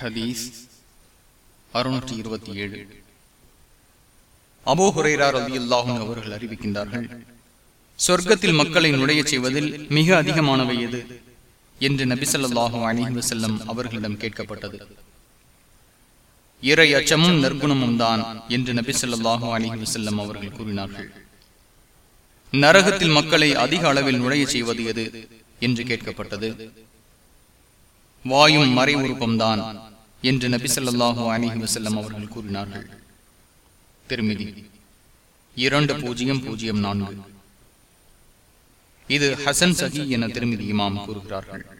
ஹதீஸ் அறுநூற்றி இருபத்தி ஏழு. அபோ ஹுரேரார் அல்லாஹும் அவர்கள் அறிவிக்கின்றார்கள் சொர்க்கத்தில் மக்களை நுழையச் செய்வதில் மிக அதிகமானவை எது? என்று நபிசல்லாஹும் அணிஹி வசல்லம் அவர்களிடம் கேட்கப்பட்டது. இறை அச்சமும் நற்குணமும் தான் என்று நபிசல்லாஹும் அணிஹி வசல்லம் அவர்கள் கூறினார்கள். நரகத்தில் மக்களை அதிக அளவில் நுழைய செய்வது எது? என்று கேட்கப்பட்டது. வாயும் மறை உருப்பம்தான் என்று நபிசல்லாஹு அலிஹி வசல்லம் அவர்கள் கூறினார்கள். திருமிதி. இரண்டு பூஜ்ஜியம் பூஜ்ஜியம் நான்கு. இது ஹசன் சஹி என திருமிதி இமாம் கூறுகிறார்கள்.